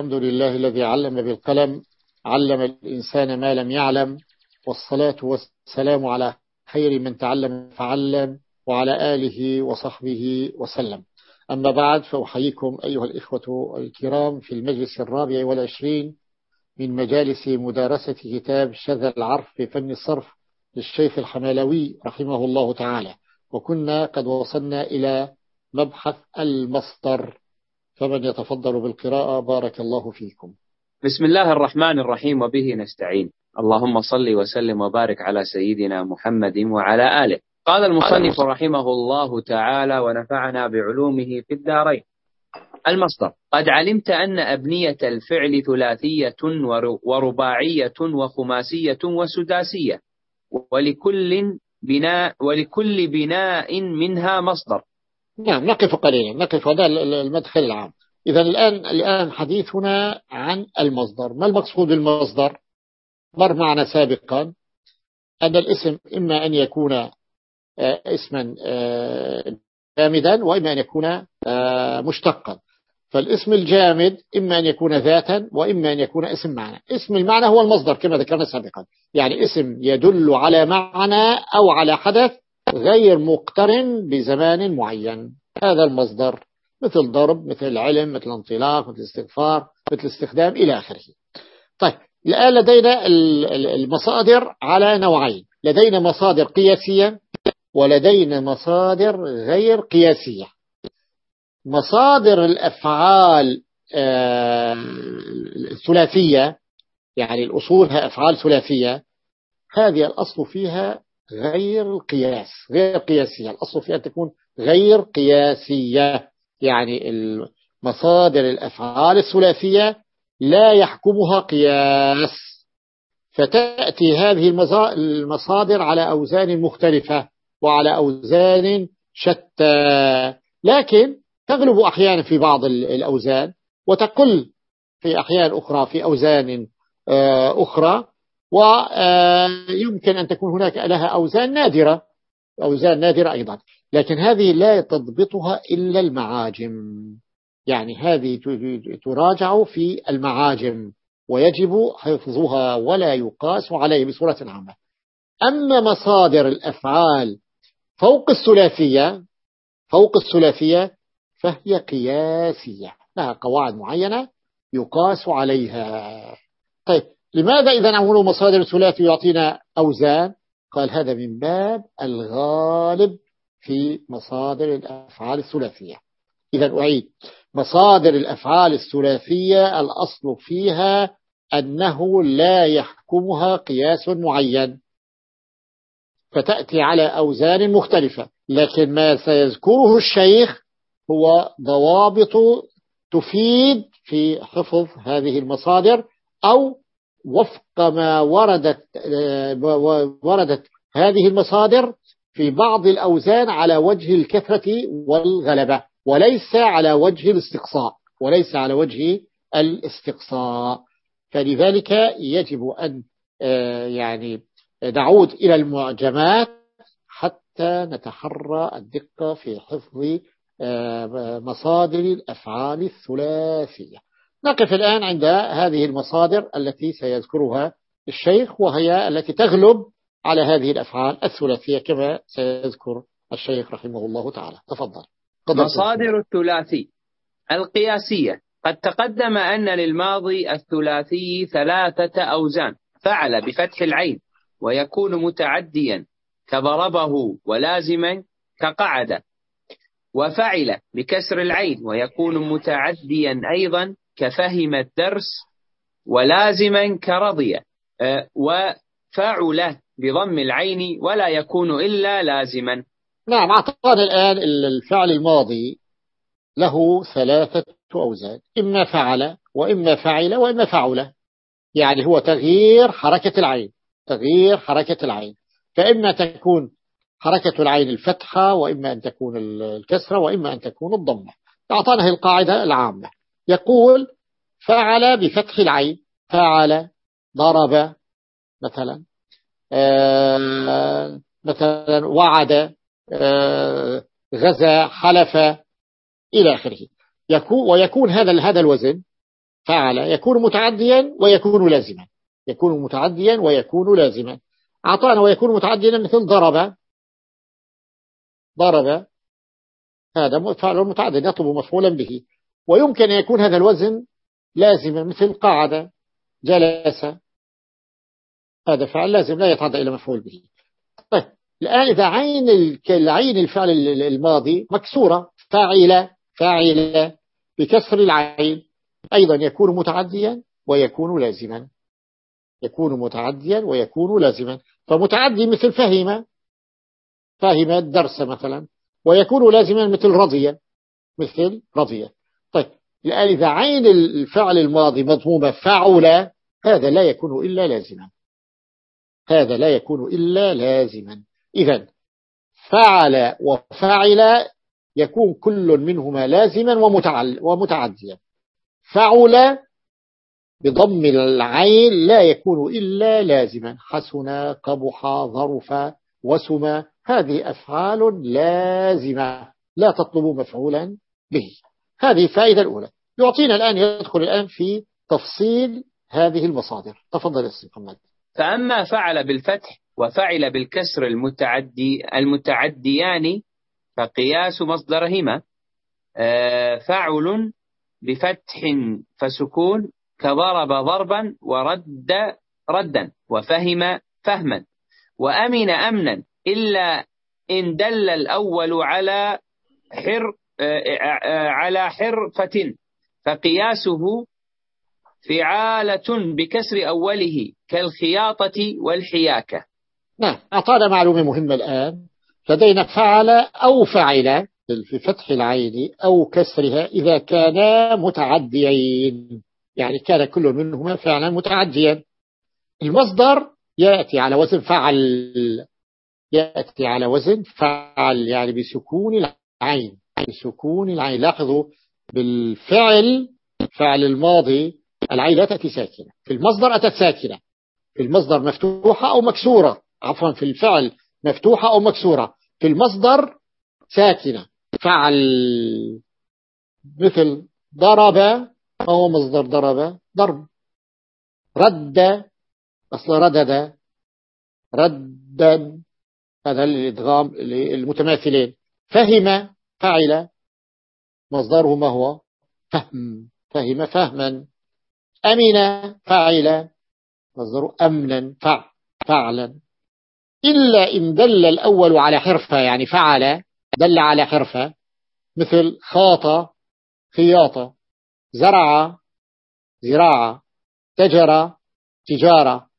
الحمد لله الذي علم بالقلم علم الإنسان ما لم يعلم والصلاة والسلام على خير من تعلم فعلم وعلى آله وصحبه وسلم. أما بعد فأحييكم أيها الإخوة الكرام في المجلس الرابع والعشرين من مجالس مدارسة كتاب شذ العرف في فن الصرف للشيخ الحمالوي رحمه الله تعالى. وكنا قد وصلنا إلى مبحث المصدر. فمن يتفضل بالقراءة بارك الله فيكم. بسم الله الرحمن الرحيم وبه نستعين. اللهم صل وسلم وبارك على سيدنا محمد وعلى آله. قال المصنف رحمه الله تعالى ونفعنا بعلومه في الدارين المصدر قد علمت أن أبنية الفعل ثلاثية ورباعية وخماسية وسداسية ولكل بناء ولكل بناء منها مصدر نعم نقف قليلا نقف هذا المدخل العام. إذا الآن الآن حديثنا عن المصدر. ما المقصود بالمصدر؟ مر معنا سابقا أن الاسم إما أن يكون آه، اسما آه، جامدا وإما أن يكون آه، مشتقا. فالاسم الجامد إما أن يكون ذاتا وإما أن يكون اسم معنى. اسم المعنى هو المصدر كما ذكرنا سابقا. يعني اسم يدل على معنى أو على حدث غير مقترن بزمان معين. هذا المصدر مثل ضرب مثل العلم مثل انطلاق مثل استغفار مثل استخدام إلى آخره. طيب الآن لدينا المصادر على نوعين. لدينا مصادر قياسية ولدينا مصادر غير قياسية. مصادر الأفعال آه، الثلاثية يعني الأصولها أفعال ثلاثية. هذه الأصل فيها غير القياس غير قياسية. الأصل فيها أن تكون غير قياسية. يعني مصادر الأفعال الثلاثية لا يحكمها قياس. فتأتي هذه المصادر على أوزان مختلفة وعلى أوزان شتى. لكن تغلب أحيانا في بعض الأوزان وتقل في أحيان أخرى في أوزان آه، أخرى. ويمكن أن تكون هناك لها أوزان نادرة أوزان نادرة أيضا. لكن هذه لا تضبطها إلا المعاجم. يعني هذه تراجع في المعاجم ويجب حفظها ولا يقاس عليه بصورة عامة. أما مصادر الأفعال فوق الثلاثية فوق الثلاثية فهي قياسية لها قواعد معينة يقاس عليها. طيب لماذا إذا عملوا مصادر ثلاثي يعطينا أوزان؟ قال هذا من باب الغالب في مصادر الأفعال الثلاثية. إذا أعيد. مصادر الأفعال الثلاثية الأصل فيها أنه لا يحكمها قياس معين. فتأتي على أوزان مختلفة. لكن ما سيذكره الشيخ هو ضوابط تفيد في حفظ هذه المصادر أو وفق ما وردت وردت هذه المصادر في بعض الأوزان على وجه الكثرة والغلبة وليس على وجه الاستقصاء وليس على وجه الاستقصاء. فلذلك يجب أن آه، يعني نعود إلى المعجمات حتى نتحرى الدقة في حفظ آه، مصادر الأفعال الثلاثية. نقف الآن عند هذه المصادر التي سيذكرها الشيخ وهي التي تغلب على هذه الأفعال الثلاثية كما سيذكر الشيخ رحمه الله تعالى. تفضل. مصادر الثلاثي. القياسية. قد تقدم أن للماضي الثلاثي ثلاثة أوزان فعل بفتح العين ويكون متعديا كضربه ولازما كقعد وفعل بكسر العين ويكون متعديا أيضا كفهم الدرس ولازما كرضي أه، وفعل بضم العين ولا يكون إلا لازما. نعم أعطانا الآن الفعل الماضي له ثلاثة أوزان إما فعل وإما فعل وإما فعل. يعني هو تغيير حركة العين تغيير حركة العين. فإما تكون حركة العين الفتحة وإما أن تكون الكسرة وإما أن تكون الضمة. أعطانا القاعدة العامة. يقول فعل بفتح العين فعل ضرب مثلا آه، مثلا وعد آه، غزا حلف إلى آخره. يكون ويكون هذا هذا الوزن فعل يكون متعديا ويكون لازما. يكون متعديا ويكون لازما. أعطانا ويكون متعديا مثل ضرب. ضرب. هذا فعل متعدد يطلب مفعولا به. ويمكن أن يكون هذا الوزن لازما مثل قعد جلس هذا فعل لازم لا يتعدى إلى مفعول به. طيب الآن إذا عين العين الفعل الماضي مكسورة فاعلة فاعلة بكسر العين. أيضا يكون متعديا ويكون لازما. يكون متعديا ويكون لازما. فمتعدي مثل فهم فهم الدرس مثلا. ويكون لازما مثل رضي مثل رضي. طيب الآن إذا عين الفعل الماضي مضمومة فعل هذا لا يكون إلا لازما. هذا لا يكون إلا لازما. إذا فعل وفعل يكون كل منهما لازما ومتعديا. فعل بضم العين لا يكون إلا لازما. حسن قبح ظرف وسما هذه أفعال لازمة. لا تطلب مفعولا به. هذه الفائدة الأولى. يعطينا الآن يدخل الآن في تفصيل هذه المصادر. تفضل يا محمد. فأما فعل بالفتح وفعل بالكسر المتعدي المتعديان فقياس مصدرهما آه، فعل بفتح فسكون كضرب ضربا ورد ردا وفهم فهما. وأمن أمنا إلا إن دل الأول على حر على حرفة فقياسه فعالة بكسر أوله كالخياطة والحياكة. نعم أعطانا معلومة مهمة الآن. لدينا فعل أو فعل في فتح العين أو كسرها إذا كانا متعديين. يعني كان كل منهما فعلا متعديا. المصدر يأتي على وزن فعل. يأتي على وزن فعل يعني بسكون العين. بسكون العين. لاحظوا بالفعل فعل الماضي العين لا تأتي ساكنة. في المصدر أتت ساكنة. في المصدر مفتوحة أو مكسورة. عفوا في الفعل مفتوحة أو مكسورة. في المصدر ساكنة. فعل مثل ضرب أو مصدر ضرب ضرب. رد أصل ردد. ردا هذا الإدغام المتماثلين فهم فعل مصدره ما هو؟ فهم. فهم فهما. أمن فعل مصدره أمنا فعلا. إلا إن دل الأول على حرفة يعني فعل دل على حرفة. مثل خاط خياطة زرع زراعة. تجر تجارة.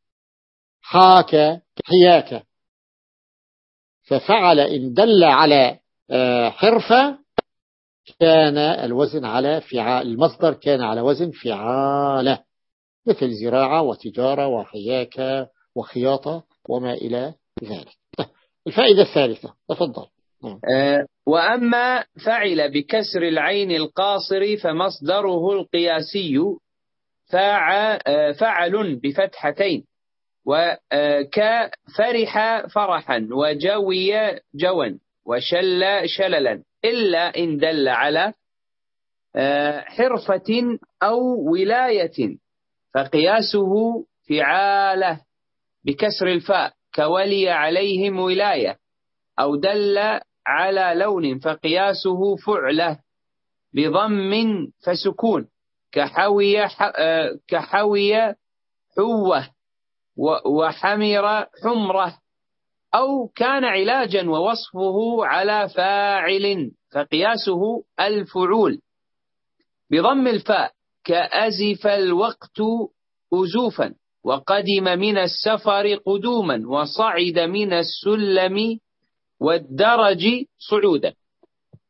حاك حياكة ففعل إن دل على حرفة كان الوزن على فعال المصدر كان على وزن فعالة مثل زراعة وتجارة وحياكة وخياطة وما إلى ذلك. الفائدة الثالثة تفضل. نعم. أه وأما فعل بكسر العين القاصر فمصدره القياسي فعل بفتحتين وكفرح فرحا وجوي جوا. وشل شللا إلا إن دل على آه، حرفة أو ولاية فقياسه فعالة بكسر الفاء كولي عليهم ولاية أو دل على لون فقياسه فعلة بضم فسكون كحوي آه، كحوي حوة وحمر حمرة. أو كان علاجا ووصفه على فاعل فقياسه الفعول. بضم الفاء كأزف الوقت أزوفا وقدم من السفر قدوما وصعد من السلم والدرج صعودا.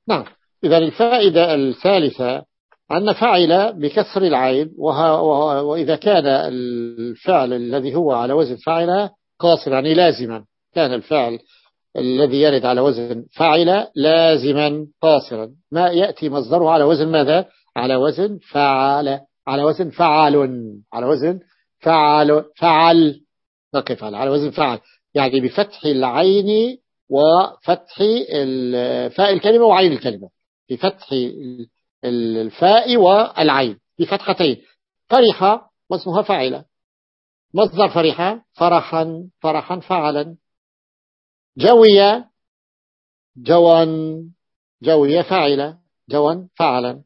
نعم. إذا الفائدة الثالثة أن فعل بكسر العين وإذا كان الفعل الذي هو على وزن فعل قاصر يعني لازما. كان الفعل الذي يرد على وزن فعل لازما قاصرا. ما يأتي مصدره على وزن ماذا؟ على وزن فعل. على وزن فعل. على وزن فعل. فعل. نقف على وزن فعل. يعني بفتح العين وفتح فاء الكلمة وعين الكلمة. بفتح الفاء والعين. بفتحتين. فرح واسمها فعل مصدر فرح. فرحا. فرحا فعلا جوي جوا جوي فعل جوا فعلا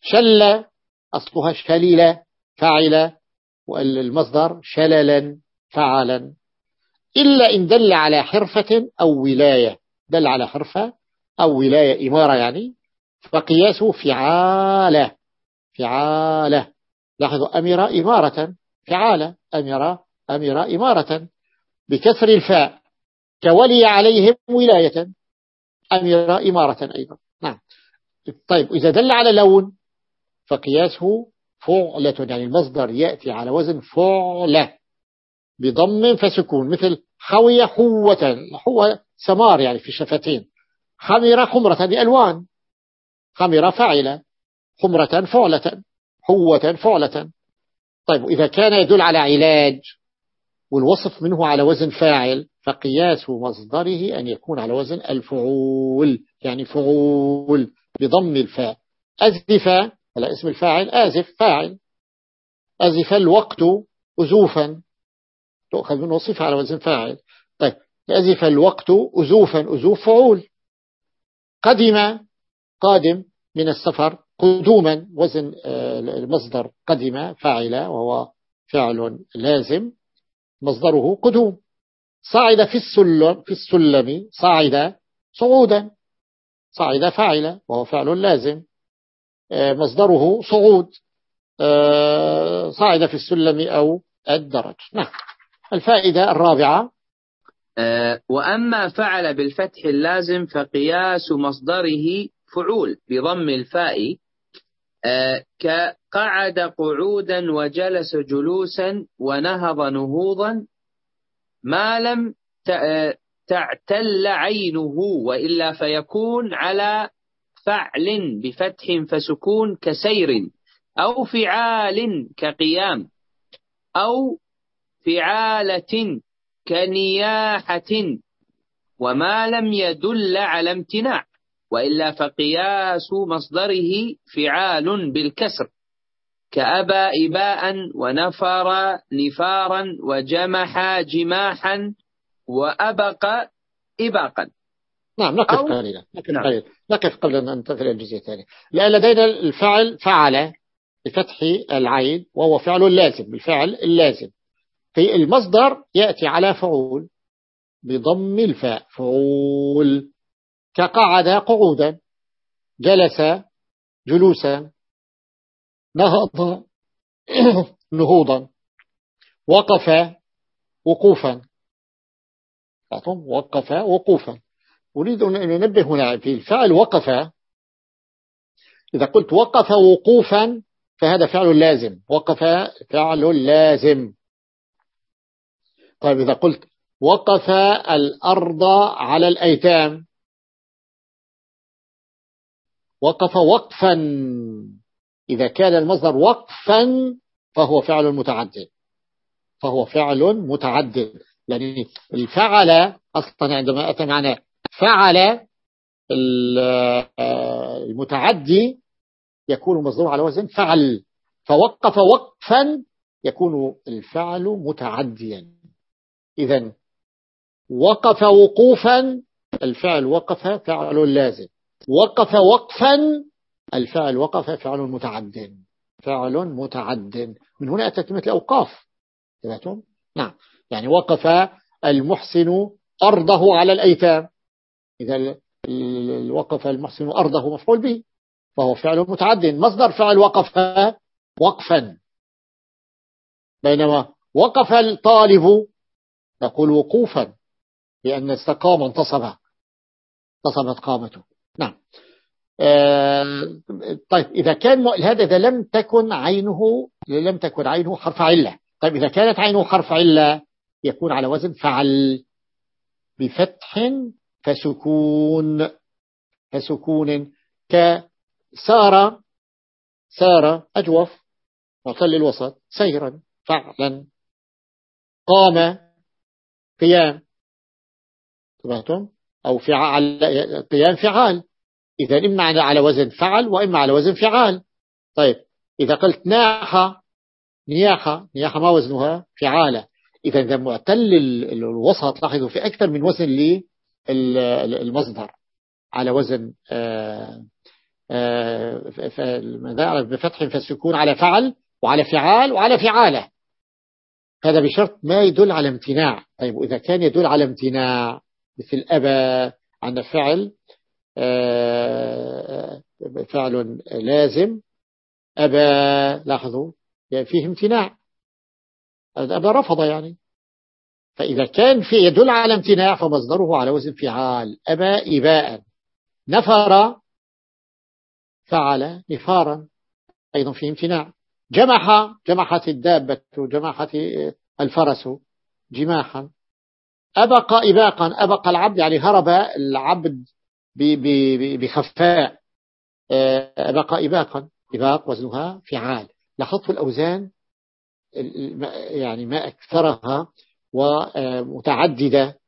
شل أصلها شليلة فعل والمصدر شللا فعلا إلا إن دل على حرفة أو ولاية. دل على حرفة أو ولاية إمارة يعني. فقياسه فعالة فعالة. لاحظوا أمر إمارة فعالة. أمر أمر إمارة. بكسر الفاء. كولي عليهم ولاية. أمر إمارة أيضا. نعم. طيب إذا دل على لون فقياسه فعلة يعني المصدر يأتي على وزن فعلة بضم فسكون مثل حوي حوة حوة سمار يعني في الشفتين خمر خمرة هذه ألوان خمر فعلة خمرة فعلة. حوة فعلة. طيب إذا كان يدل على علاج والوصف منه على وزن فاعل فقياس مصدره أن يكون على وزن الفعول يعني فعول بضم الفاء. أزف على اسم الفاعل آزف فاعل. أزف الوقت أزوفا. تؤخذ منه صفة على وزن فاعل. طيب أزف الوقت أزوفا أزوف فعول. قدم قادم من السفر قدوما وزن آه، المصدر قدم فاعل وهو فعل لازم. مصدره قدوم. صعد في السلم في السلم صعد صعودا. صعد فاعل وهو فعل لازم. آه، مصدره صعود. آه، صعد في السلم أو الدرج. نعم. الفائدة الرابعة. آه، وأما فعل بالفتح اللازم فقياس مصدره فعول بضم الفاء كقعد قعودا وجلس جلوسا ونهض نهوضا ما لم تعتل عينه وإلا فيكون على فعل بفتح فسكون كسير أو فعال كقيام أو فعالة كنياحة وما لم يدل على امتناع. وإلا فقياس مصدره فعال بالكسر كأبى إباء ونفر نفارا وجمح جماحا وأبق إباقا. نعم نقف قليلا نقف نعم. قليلا نقف قبل أن ننتقل الجزء الثاني. لأن لدينا الفعل فعل بفتح العين وهو فعل لازم بالفعل اللازم. في المصدر يأتي على فعول بضم الفاء فعول. كقعد قعودا جلس جلوسا نهض نهوضا وقف وقوفا. وقف وقوفا. أريد أن ننبه هنا في الفعل وقف. إذا قلت وقف وقوفا فهذا فعل لازم. وقف فعل لازم. طيب إذا قلت وقف الأرض على الأيتام وقف وقفا. إذا كان المصدر وقفا فهو فعل متعدد. فهو فعل متعدد. لأن الفعل أصلا عندما أتى معنا فعل المتعدي يكون مصدر على وزن فعل. فوقف وقفا يكون الفعل متعديا. إذا وقف وقوفا الفعل وقف فعل لازم. وقف وقفا الفعل وقف فعل متعد فعل متعد من هنا أتت مثل أوقاف. نعم. يعني وقف المحسن أرضه على الأيتام. إذا وقف المحسن أرضه مفعول به فهو فعل متعد مصدر فعل وقف وقفا. بينما وقف الطالب نقول وقوفا لأن استقام انتصب. انتصبت قامته. نعم. آه، طيب إذا كان هذا إذا لم تكن عينه لم تكن عينه حرف علة. طيب إذا كانت عينه حرف علة يكون على وزن فعل. بفتح فسكون. فسكون. كسار سار أجوف. معتل الوسط. سيرا. فعلا. قام. قيام. سمعتم أو فعل قيام فعال. إذا إما على وزن فعل وإما على وزن فعال. طيب إذا قلت ناح نياحة نياحة ما وزنها؟ فعالة. إذا إذا معتل الوسط لاحظوا في أكثر من وزن للمصدر على وزن آه، آه، بفتح فالسكون على فعل وعلى فعال وعلى فعالة. هذا بشرط ما يدل على امتناع. طيب وإذا كان يدل على امتناع مثل أبى عن فعل آه، فعل لازم. أبى لاحظوا يعني فيه امتناع. أبى رفض يعني. فإذا كان في يدل على امتناع فمصدره على وزن فعال. أبى إباء. نفر فعل نفارا. أيضا فيه امتناع. جمح جمحت الدابة جمحت الفرس جماحا. أبق إباقا أبق العبد يعني هرب العبد بخفاء. أبق إباقا إباق وزنها فعال. لاحظت الأوزان يعني ما أكثرها ومتعددة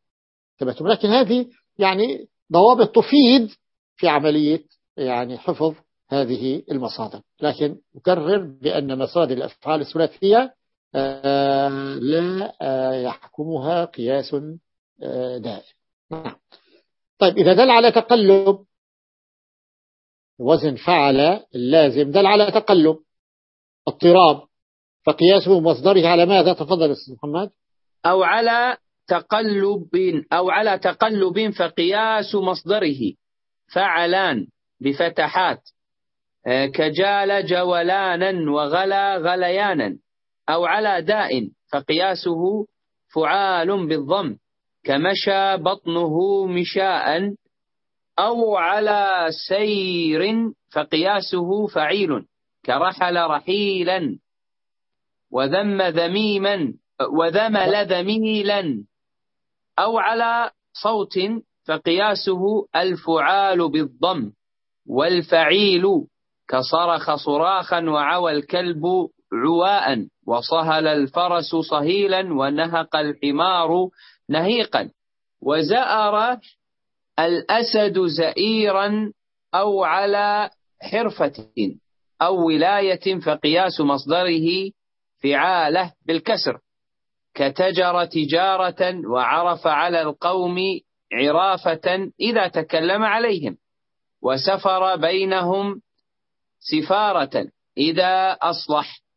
لكن هذه يعني ضوابط تفيد في عملية يعني حفظ هذه المصادر. لكن أكرر بأن مصادر الأفعال الثلاثية آه، لا آه، يحكمها قياس آه، دائم. نعم. طيب إذا دل على تقلب وزن فعل اللازم دل على تقلب اضطراب فقياسه مصدره على ماذا؟ تفضل أستاذ محمد. أو على تقلب أو على تقلب فقياس مصدره. فعلان بفتحات. آه، كجال جولانا وغلا غليانا. أو على داء فقياسه فعال بالضم كمشى بطنه مشاء أو على سير فقياسه فعيل كرحل رحيلا وذم ذميما وذمل ذميلا أو على صوت فقياسه الفعال بالضم والفعيل كصرخ صراخا وعوى الكلب عواء. وصهل الفرس صهيلا ونهق الحمار نهيقا. وزأر الأسد زئيرا أو على حرفة أو ولاية فقياس مصدره فعالة بالكسر. كتجر تجارة وعرف على القوم عرافة إذا تكلم عليهم. وسفر بينهم سفارة إذا أصلح.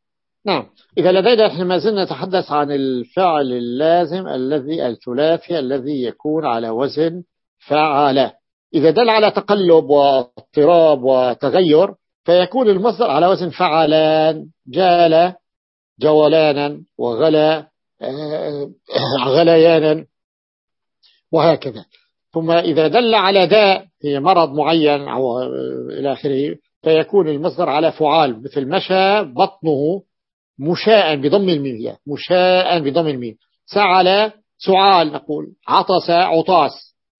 نعم. إذا لدينا إحنا ما زلنا نتحدث عن الفعل اللازم الذي الثلاثي الذي يكون على وزن فعل إذا دل على تقلب واضطراب وتغير فيكون المصدر على وزن فعلان جال جولانا وغلا آه، غليانا وهكذا. ثم إذا دل على داء هي مرض معين أو إلى آخره فيكون المصدر على فعال مثل مشى بطنه مشاء بضم الميم مشاء بضم الميم. سعل سعال نقول عطس عطاس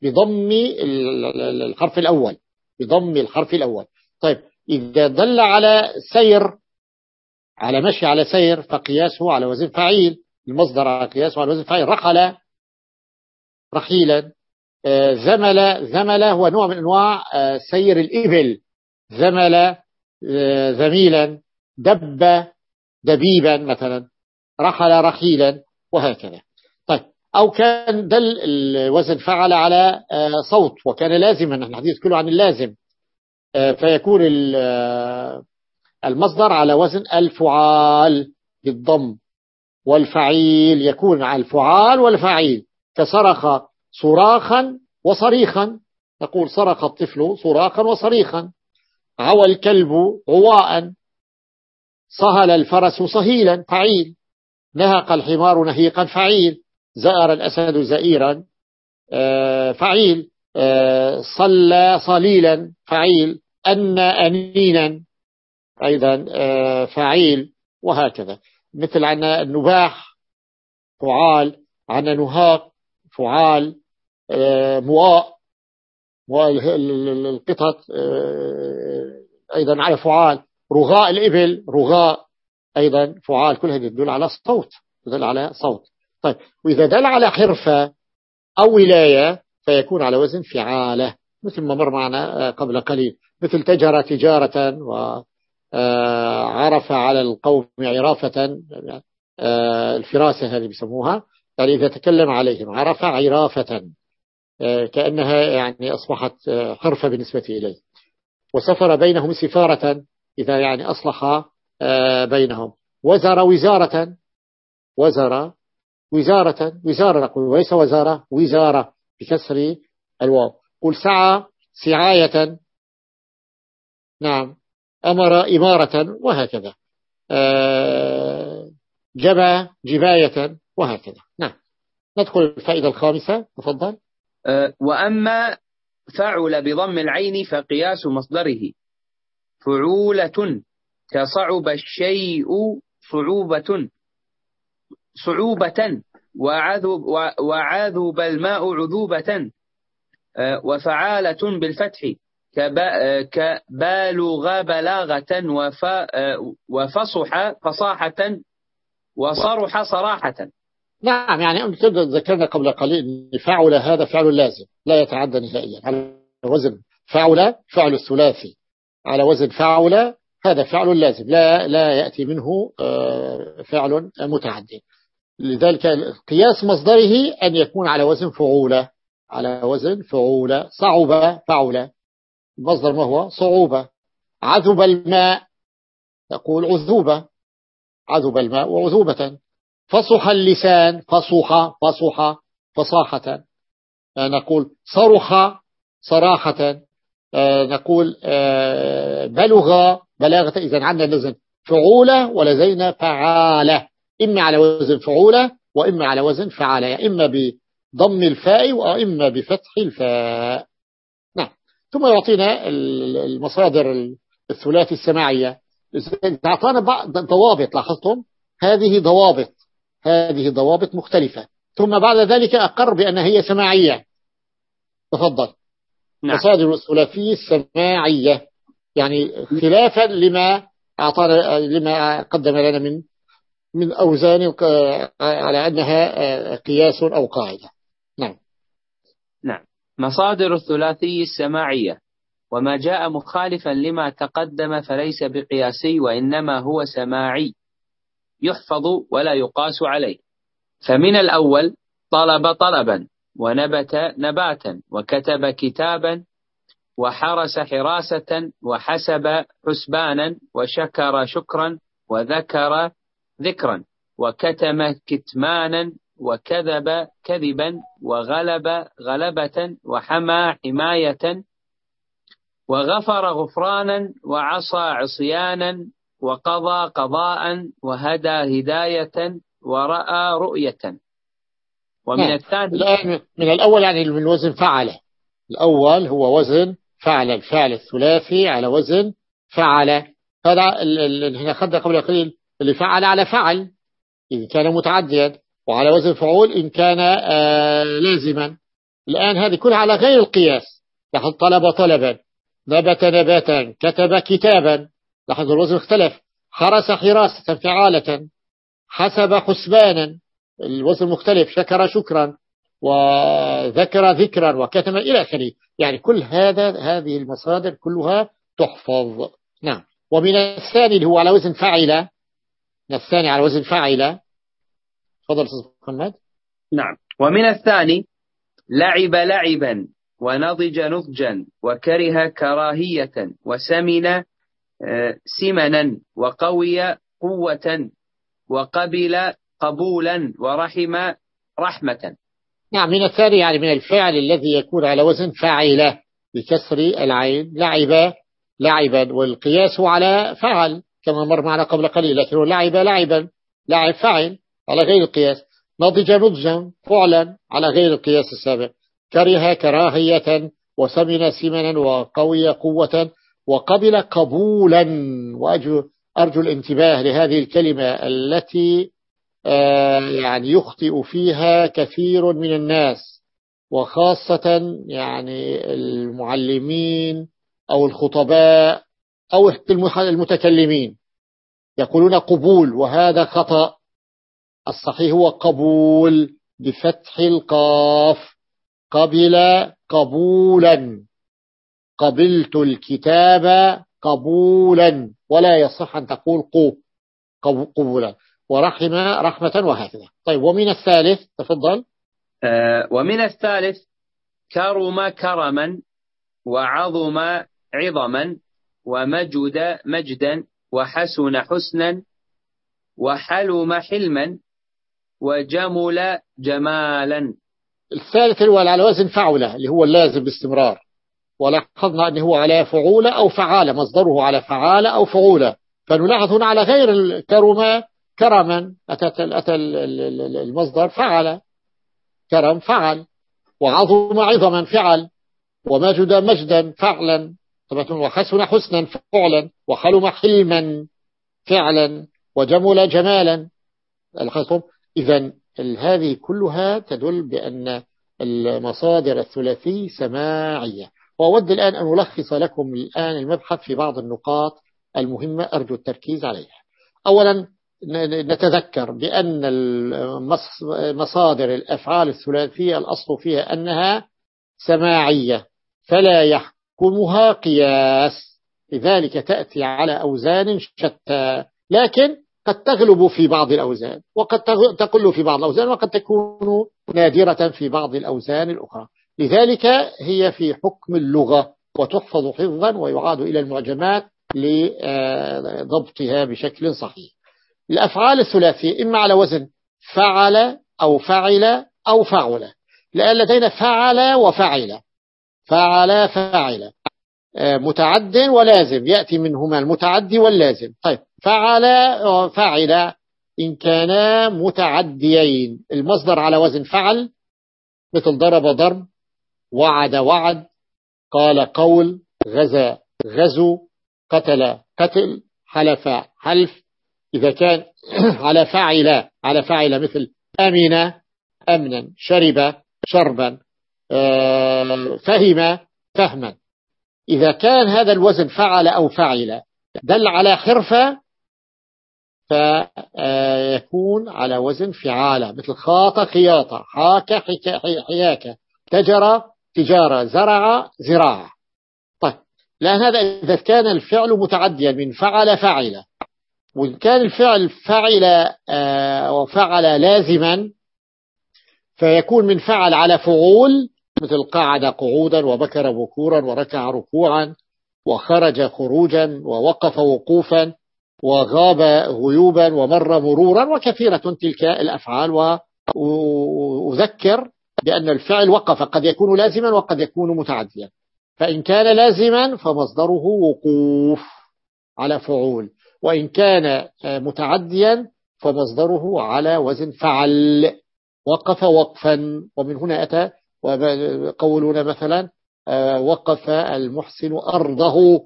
بضم الحرف الأول. بضم الحرف الأول. طيب إذا دل على سير على مشي على سير فقياسه على وزن فعيل المصدر على قياسه على وزن فعيل رحل رحيلا آه، زمل زمل هو نوع من أنواع آه، سير الإبل. زمل آه، زميلا. دب دبيبا مثلا رحل رحيلا وهكذا. طيب أو كان دل الوزن فعل على صوت وكان لازما الحديث كله عن اللازم. فيكون المصدر على وزن الفعال بالضم والفعيل يكون على الفعال والفعيل. كصرخ صراخا وصريخا. نقول صرخ الطفل صراخا وصريخا. عوى الكلب عواء صهل الفرس صهيلا فعيل. نهق الحمار نهيقا فعيل. زأر الأسد زئيرا آه، فعيل. آه، صلى صليلا فعيل. أن أنينا أيضا آه، فعيل. وهكذا. مثل عنا النباح فعال. عنا نهاق فعال. مواء. والقطط آه، أيضا على فعال. رغاء الإبل رغاء أيضا فعال كل هذه تدل على صوت تدل على صوت. طيب وإذا دل على حرفة أو ولاية فيكون على وزن فعالة مثل ما مر معنا قبل قليل. مثل تجرى تجارة و آه، على القوم عرافة آه، الفراسة هذه بيسموها. يعني إذا تكلم عليهم عرف عرافة كأنها يعني أصبحت حرفة بالنسبة إليه. وسفر بينهم سفارة إذا يعني أصلح بينهم. وزر وزارة وزر وزارة وزارة نقول وليس وزارة وزارة بكسر الواو. قل سعى سعاية نعم أمر إمارة وهكذا. آه، جبى جباية وهكذا. نعم. ندخل الفائدة الخامسة تفضل. آه، وأما فعل بضم العين فقياس مصدره. فعولة كصعب الشيء صعوبة. صعوبة وعذب, وعذب الماء عذوبة. وفعالة بالفتح كبالغ بلاغة وفصح فصاحة وصرح صراحة. نعم يعني أنت ذكرنا قبل قليل فعل هذا فعل لازم لا يتعدى نهائيا على وزن. فعل فعل الثلاثي. على وزن فعل هذا فعل لازم. لا لا يأتي منه آه، فعل متعدي. لذلك قياس مصدره أن يكون على وزن فعولة. على وزن فعولة. صعوبة فعولة المصدر ما هو؟ صعوبة. عذب الماء. يقول عذوبة. عذب الماء وعذوبة. فصح اللسان. فصح فصح فصاحة. نقول صرخ صراحة. نقول آه، بلغ بلاغة إذا عندنا لزن فعولة ولزينا فعالة. إما على وزن فعولة وإما على وزن فعالة يعني إما بضم الفاء وإما بفتح الفاء. نعم. ثم يعطينا المصادر الثلاثي السماعية. أعطانا بعض ضوابط لاحظتم؟ هذه ضوابط هذه ضوابط مختلفة. ثم بعد ذلك أقر بأن هي سماعية. تفضل. نعم. مصادر الثلاثي السماعية. يعني خلافا لما أعطانا لما قدم لنا من من أوزان على أنها قياس أو قاعدة. نعم. نعم. مصادر الثلاثي السماعية. وما جاء مخالفا لما تقدم فليس بقياسي وإنما هو سماعي. يحفظ ولا يقاس عليه. فمن الأول طلب طلبا. ونبت نباتا وكتب كتابا وحرس حراسة وحسب حسبانا وشكر شكرا وذكر ذكرا وكتم كتمانا وكذب كذبا وغلب غلبة وحمى حماية وغفر غفرانا وعصى عصيانا وقضى قضاء وهدى هداية ورأى رؤية. ومن نعم. الثاني الآن من الأول يعني من وزن فعل الأول هو وزن فعل الفعل الثلاثي على وزن فعل هذا اللي هنا خد قبل قليل اللي فعل على فعل. إن كان متعديا وعلى وزن فعول إن كان آه لازما. الآن هذه كلها على غير القياس. لاحظ طلب طلبا. نبت نباتا كتب كتابا. لاحظ الوزن اختلف. حرس حراسة فعالة. حسب حسبانا الوزن مختلف شكر شكرا وذكر ذكرا وكتم إلى آخره. يعني كل هذا هذه المصادر كلها تحفظ. نعم. ومن الثاني اللي هو على وزن فاعل الثاني على وزن فاعل تفضل أستاذ محمد. نعم. ومن الثاني لعب لعبا ونضج نضجا وكره كراهية وسمن آه، سمنا وقوي قوة وقبل قبولا ورحم رحمة. نعم من الثاني يعني من الفعل الذي يكون على وزن فاعلة بكسر العين لعب لعبا والقياس على فعل كما مر معنا قبل قليل لكنه لعب لعبا لعب فعل على غير القياس. نضج نضجا فعلا على غير القياس السابق. كره كراهية وسمن سمنا وقوي قوة وقبل قبولا. وأرجو أرجو الانتباه لهذه الكلمة التي يعني يخطئ فيها كثير من الناس وخاصة يعني المعلمين أو الخطباء أو المتكلمين. يقولون قبول وهذا خطأ. الصحيح هو قبول بفتح القاف. قبل قبولا. قبلت الكتاب قبولا. ولا يصح أن تقول قو قبولا. ورحم رحمة وهكذا. طيب ومن الثالث تفضل. آه ومن الثالث كرم كرما وعظم عظما ومجد مجدا وحسن حسنا وحلم حلما وجمل جمالا. الثالث هو على وزن فعلة اللي هو اللازم باستمرار. ولاحظنا أنه هو على فعولة أو فعالة مصدره على فعالة أو فعولة. فنلاحظ هنا على غير الكرم كرما أتى المصدر فعل. كرم فعل. وعظم عظما فعل. ومجد مجدا فعلا. وحسن حسنا فعلا. وحلم حلما فعلا. وجمل جمالا. إذا هذه كلها تدل بأن المصادر الثلاثي سماعية. وأود الآن أن ألخص لكم الآن المبحث في بعض النقاط المهمة أرجو التركيز عليها. أولا نتذكر بأن مصادر الأفعال الثلاثية الأصل فيها أنها سماعية فلا يحكمها قياس لذلك تأتي على أوزان شتى لكن قد تغلب في بعض الأوزان وقد تقل في بعض الأوزان وقد تكون نادرة في بعض الأوزان الأخرى. لذلك هي في حكم اللغة وتحفظ حفظا ويعاد إلى المعجمات لضبطها بشكل صحيح. الأفعال الثلاثية إما على وزن فعل أو فعل أو فعل. لأن لدينا فعل وفعل. فعل فعل. آه، متعد ولازم. يأتي منهما المتعدي واللازم. طيب فعل فعل. إن كانا متعديين. المصدر على وزن فعل مثل ضرب ضرب وعد وعد قال قول غزا غزو قتل قتل حلف حلف إذا كان على فاعل على فاعل مثل أمن أمنا شرب شربا آه، فهم فهما. إذا كان هذا الوزن فعل أو فعل دل على حرفة فيكون على وزن فعالة مثل خاط خياطة حاك حياكة تجر تجارة زرع زراعة. طيب لأن هذا إذا كان الفعل متعديا من فعل فعل وإن كان الفعل فعل آه، وفعل لازما فيكون من فعل على فعول مثل قعد قعودا وبكر بكورا وركع ركوعا وخرج خروجا ووقف وقوفا وغاب غيوبا ومر مرورا وكثيرة تلك الأفعال. وأذكر بأن الفعل وقف قد يكون لازما وقد يكون متعديا. فإن كان لازما فمصدره وقوف على فعول. وإن كان متعديا فمصدره على وزن فعل. وقف وقفا. ومن هنا أتى وقولنا مثلا وقف المحسن أرضه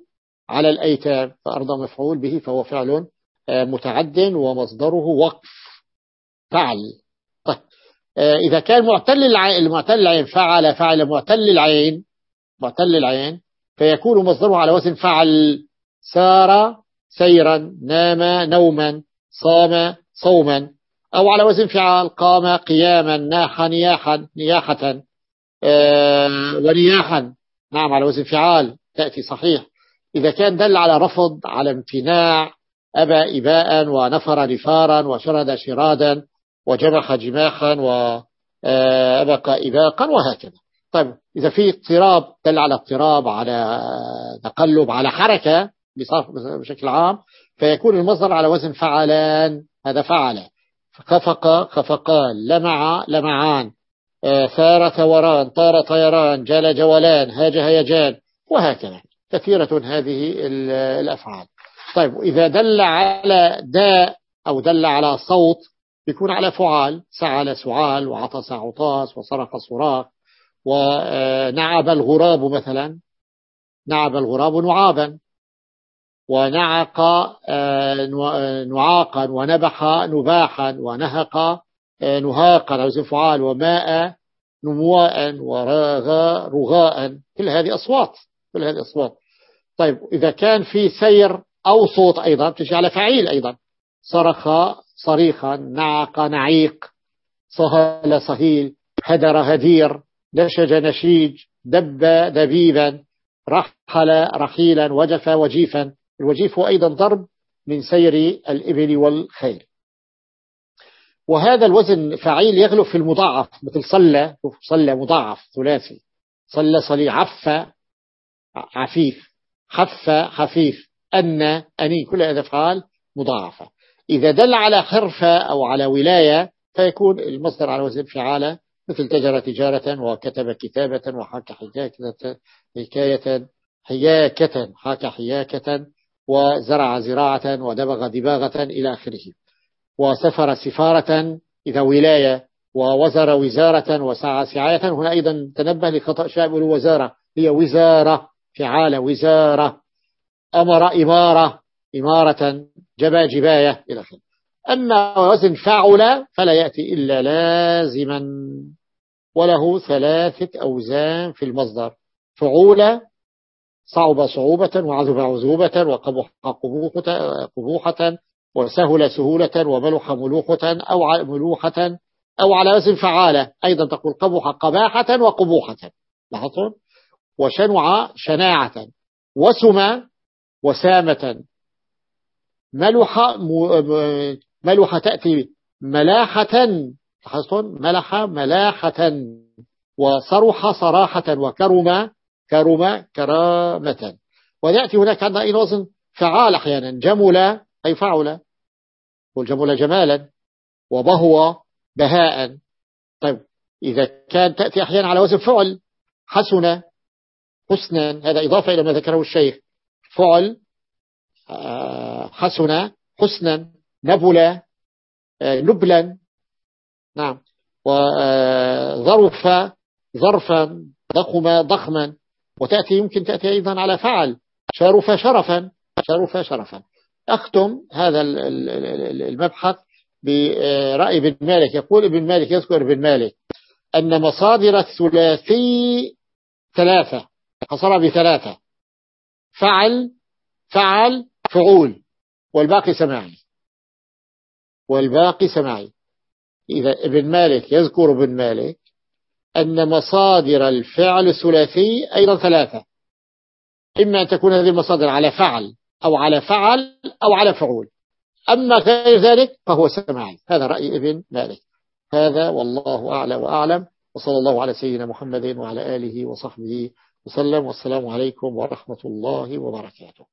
على الأيتام. فأرض مفعول به فهو فعل متعد ومصدره وقف فعل. طيب إذا كان معتل العين المعتل العين فعل فعل معتل العين معتل العين فيكون مصدره على وزن فعل. سار سيرا نام نوما صام صوما. أو على وزن فعال قام قياما ناح نياحا نياحة آه، ونياحا. نعم على وزن فعال تأتي صحيح. إذا كان دل على رفض على امتناع أبى إباء ونفر نفارا وشرد شرادا وجمح جماحا وأبقى آه، إباقا وهكذا. طيب إذا في اضطراب دل على اضطراب على تقلب على حركة بشكل عام فيكون المصدر على وزن فعلان. هذا فعل. خفق. خفقان لمع لمعان. آه، ثار ثوران طار طيران جال جولان هاج هيجان وهكذا. كثيرة هذه الأفعال. طيب إذا دل على داء أو دل على صوت يكون على فعال. سعل سعال وعطس عطاس وصرخ صراخ ونعب الغراب مثلا. نعب الغراب نعابا. ونعق آه، نعاقا ونبح نباحا ونهق آه، نهاقا أو فعال وماء نمواء ورغاء رغاء. كل هذه أصوات كل هذه أصوات. طيب إذا كان في سير أو صوت أيضا تجي على فعيل أيضا. صرخ صريخا نعق نعيق. صهل صهيل. هدر هدير. نشج نشيج. دب دبيبا. رحل رحيلا. وجف وجيفا. الوجيف هو أيضا ضرب من سير الإبل والخيل وهذا الوزن فعيل يغلب في المضاعف مثل صلى صلى مضاعف ثلاثي صلى صلي عف عفيف حف حفيف أن أني كل هذا أفعال مضاعفة. إذا دل على حرفة أو على ولاية فيكون المصدر على وزن فعالة مثل تجر تجارة وكتب كتابة حكاية حكاية حياكة حكى حياكة. وزرع زراعة ودبغ دباغة إلى آخره. وسفر سفارة إذا ولاية ووزر وزارة وسعى سعاية. هنا أيضا تنبه لخطأ شاب وزارة هي وزارة فعالة وزارة. أمر إمارة إمارة جبا جباية إلى آخره. أما وزن فعل فلا يأتي إلا لازما. وله ثلاثة أوزان في المصدر. فعول صعب صعوبة وعذب عذوبة وقبح قبوحة وسهل سهولة وملح ملوحة أو ملوحة أو على وزن فعالة. أيضا تقول قبح قباحة وقبوحة. لاحظتم وشنع شناعة وسم وسامة. ملح ملح تأتي ملاحة. لاحظتم ملح ملاحة. وصرح صراحة وكرم كرم كرامة. ويأتي هناك عندنا أي وزن فعال أحيانا. جمل أي فعل والجمل جمالا. وبهو بهاء. طيب إذا كان تأتي أحيانا على وزن فعل حسن حسنا. هذا إضافة إلى ما ذكره الشيخ. فعل آه، حسن حسنا. نبل آه، نبلا. نعم. وظرف آه، ظرفا ضخم ضخما. وتأتي يمكن تأتي أيضا على فعل شرف شرفا شرف شرفا. أختم هذا المبحث برأي ابن مالك. يقول ابن مالك يذكر ابن مالك أن مصادر الثلاثي ثلاثة حصر بثلاثة. فعل فعل فعول. والباقي سماعي. والباقي سماعي. إذا ابن مالك يذكر ابن مالك أن مصادر الفعل الثلاثي أيضا ثلاثة. إما أن تكون هذه المصادر على فعل أو على فعل أو على فعول. أما غير ذلك فهو سماعي هذا رأي ابن مالك. هذا والله أعلى وأعلم. وصلى الله على سيدنا محمد وعلى آله وصحبه وسلم. والسلام عليكم ورحمة الله وبركاته.